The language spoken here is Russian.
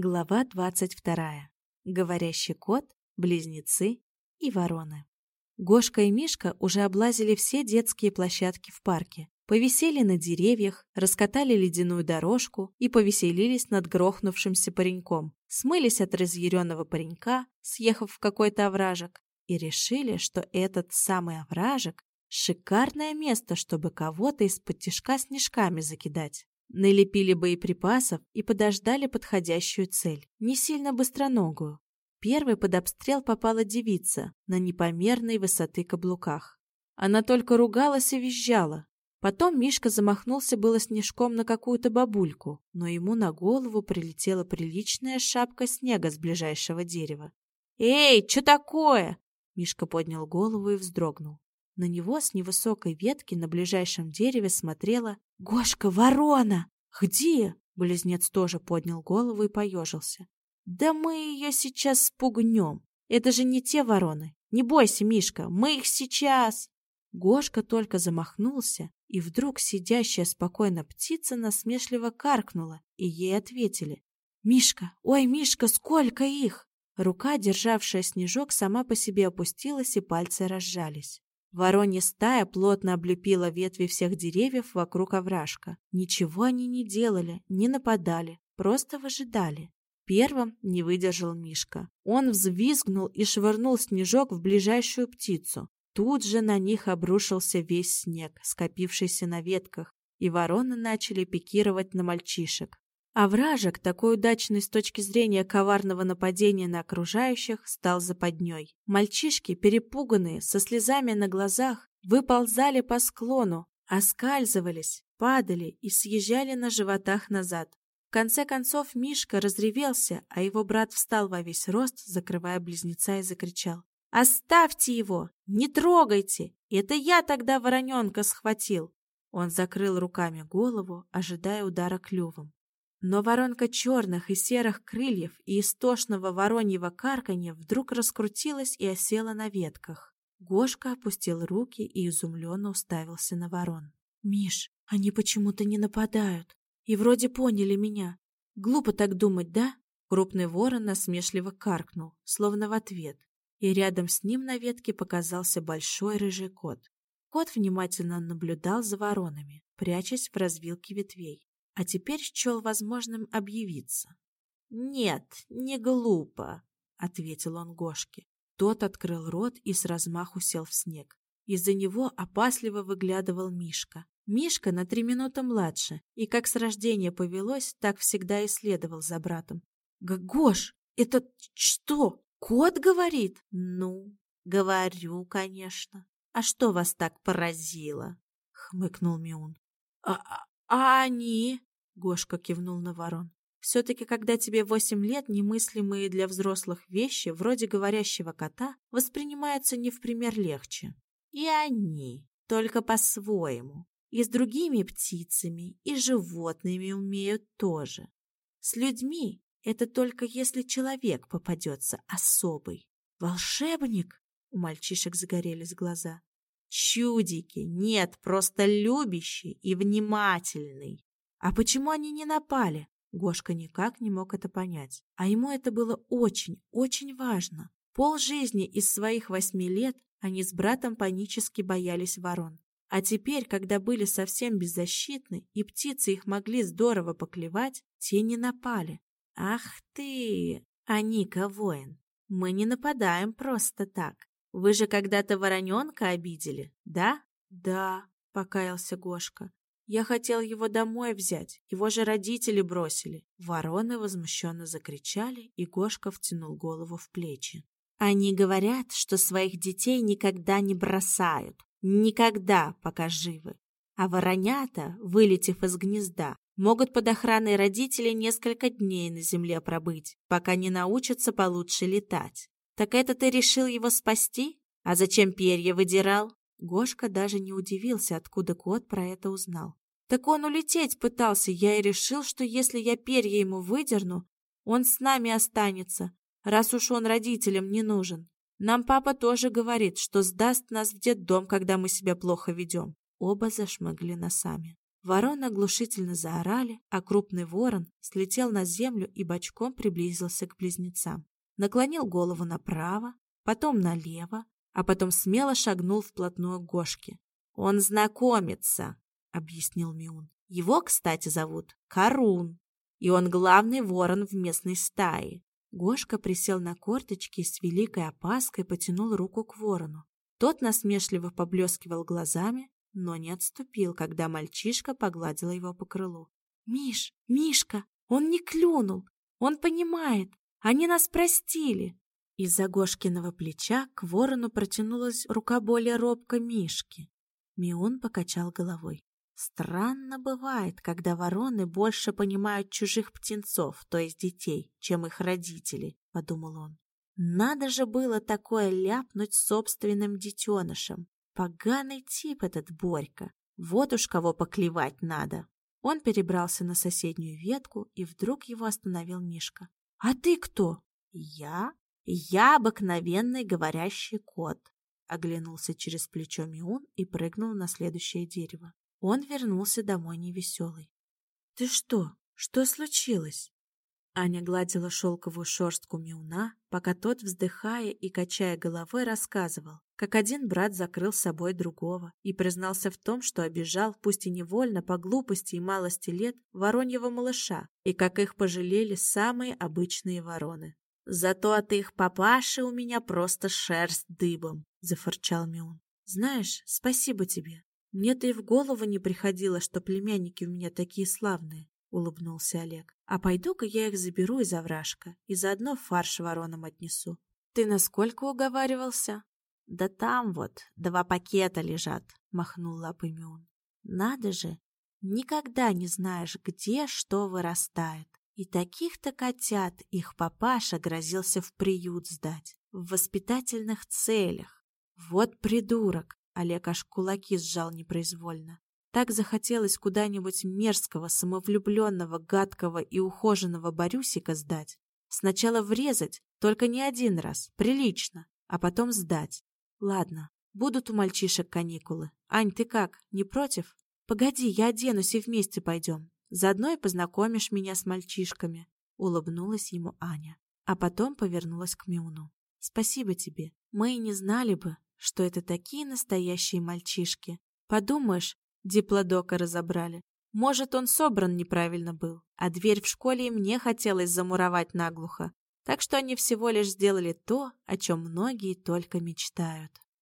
Глава двадцать вторая. Говорящий кот, близнецы и вороны. Гошка и Мишка уже облазили все детские площадки в парке, повисели на деревьях, раскатали ледяную дорожку и повеселились над грохнувшимся пареньком, смылись от разъяренного паренька, съехав в какой-то овражек, и решили, что этот самый овражек – шикарное место, чтобы кого-то из-под тишка снежками закидать. Налепили боеприпасов и подождали подходящую цель, не сильно быстроногую. Первой под обстрел попала девица на непомерной высоты каблуках. Она только ругалась и визжала. Потом Мишка замахнулся было снежком на какую-то бабульку, но ему на голову прилетела приличная шапка снега с ближайшего дерева. «Эй, что такое?» Мишка поднял голову и вздрогнул. На него с невысокой ветки на ближайшем дереве смотрела «Гошка, ворона! Где?» Близнец тоже поднял голову и поежился. «Да мы ее сейчас спугнем. Это же не те вороны. Не бойся, Мишка, мы их сейчас...» Гошка только замахнулся, и вдруг сидящая спокойно птица насмешливо каркнула, и ей ответили. «Мишка! Ой, Мишка, сколько их!» Рука, державшая снежок, сама по себе опустилась, и пальцы разжались. Воронья стая плотно облепила ветви всех деревьев вокруг овражка. Ничего они не делали, не нападали, просто выжидали. Первым не выдержал Мишка. Он взвизгнул и швырнул снежок в ближайшую птицу. Тут же на них обрушился весь снег, скопившийся на ветках, и вороны начали пикировать на мальчишек. А вражек, такой удачный с точки зрения коварного нападения на окружающих, стал западней. Мальчишки, перепуганные, со слезами на глазах, выползали по склону, оскальзывались, падали и съезжали на животах назад. В конце концов Мишка разревелся, а его брат встал во весь рост, закрывая близнеца и закричал. «Оставьте его! Не трогайте! Это я тогда вороненка схватил!» Он закрыл руками голову, ожидая удара клювом. Но воронка черных и серых крыльев и истошного вороньего карканья вдруг раскрутилась и осела на ветках. Гошка опустил руки и изумленно уставился на ворон. «Миш, они почему-то не нападают. И вроде поняли меня. Глупо так думать, да?» Крупный ворон насмешливо каркнул, словно в ответ. И рядом с ним на ветке показался большой рыжий кот. Кот внимательно наблюдал за воронами, прячась в развилке ветвей а теперь счел возможным объявиться. «Нет, не глупо», — ответил он Гошке. Тот открыл рот и с размаху сел в снег. Из-за него опасливо выглядывал Мишка. Мишка на три минуты младше, и как с рождения повелось, так всегда и следовал за братом. «Гош, это что, кот говорит?» «Ну, говорю, конечно. А что вас так поразило?» — хмыкнул Миун. «А, а, а они?» Гошка кивнул на ворон. Все-таки, когда тебе восемь лет, немыслимые для взрослых вещи, вроде говорящего кота, воспринимаются не в пример легче. И они, только по-своему. И с другими птицами, и животными умеют тоже. С людьми это только если человек попадется особый. Волшебник? У мальчишек загорелись глаза. Чудики, нет, просто любящий и внимательный. А почему они не напали? Гошка никак не мог это понять. А ему это было очень, очень важно. Пол жизни из своих восьми лет они с братом панически боялись ворон. А теперь, когда были совсем беззащитны, и птицы их могли здорово поклевать, те не напали. «Ах ты, Аника воин, мы не нападаем просто так. Вы же когда-то вороненка обидели, да?» «Да», — покаялся Гошка. Я хотел его домой взять, его же родители бросили. Вороны возмущенно закричали, и Гошка втянул голову в плечи. Они говорят, что своих детей никогда не бросают. Никогда, пока живы. А воронята, вылетев из гнезда, могут под охраной родителей несколько дней на земле пробыть, пока не научатся получше летать. Так это ты решил его спасти? А зачем перья выдирал? Гошка даже не удивился, откуда кот про это узнал. Так он улететь пытался, я и решил, что если я перья ему выдерну, он с нами останется, раз уж он родителям не нужен. Нам папа тоже говорит, что сдаст нас в детдом, когда мы себя плохо ведем. Оба зашмыгли носами. Вороны оглушительно заорали, а крупный ворон слетел на землю и бочком приблизился к близнецам. Наклонил голову направо, потом налево, а потом смело шагнул вплотную к Гошке. «Он знакомится», — объяснил Миун. «Его, кстати, зовут Карун, и он главный ворон в местной стае». Гошка присел на корточки и с великой опаской потянул руку к ворону. Тот насмешливо поблескивал глазами, но не отступил, когда мальчишка погладил его по крылу. «Миш, Мишка, он не клюнул! Он понимает! Они нас простили!» Из-за Гошкиного плеча к ворону протянулась рука более робко Мишки. Мион покачал головой. Странно бывает, когда вороны больше понимают чужих птенцов, то есть детей, чем их родители, подумал он. Надо же было такое ляпнуть собственным детенышем. Поганый тип этот Борька. Вот уж кого поклевать надо. Он перебрался на соседнюю ветку, и вдруг его остановил Мишка. «А ты кто?» «Я? Я обыкновенный говорящий кот», оглянулся через плечо Миун и прыгнул на следующее дерево. Он вернулся домой невеселый. «Ты что? Что случилось?» Аня гладила шелковую шерстку Миуна, пока тот, вздыхая и качая головой, рассказывал, как один брат закрыл собой другого и признался в том, что обижал, пусть и невольно, по глупости и малости лет, вороньего малыша, и как их пожалели самые обычные вороны. «Зато от их папаши у меня просто шерсть дыбом», — зафырчал Миун. «Знаешь, спасибо тебе. Мне-то и в голову не приходило, что племянники у меня такие славные. — улыбнулся Олег. «А пойду-ка я их заберу из овражка и заодно фарш воронам отнесу». «Ты насколько уговаривался?» «Да там вот два пакета лежат», — махнул лапами он. «Надо же, никогда не знаешь, где что вырастает. И таких-то котят их папаша грозился в приют сдать, в воспитательных целях. Вот придурок!» Олег аж кулаки сжал непроизвольно. Так захотелось куда-нибудь мерзкого, самовлюбленного, гадкого и ухоженного Борюсика сдать. Сначала врезать, только не один раз, прилично, а потом сдать. Ладно, будут у мальчишек каникулы. Ань, ты как, не против? Погоди, я оденусь и вместе пойдем. Заодно и познакомишь меня с мальчишками. Улыбнулась ему Аня, а потом повернулась к Мюну. Спасибо тебе. Мы и не знали бы, что это такие настоящие мальчишки. Подумаешь, Диплодока разобрали. Может, он собран неправильно был, а дверь в школе и мне хотелось замуровать наглухо. Так что они всего лишь сделали то, о чем многие только мечтают.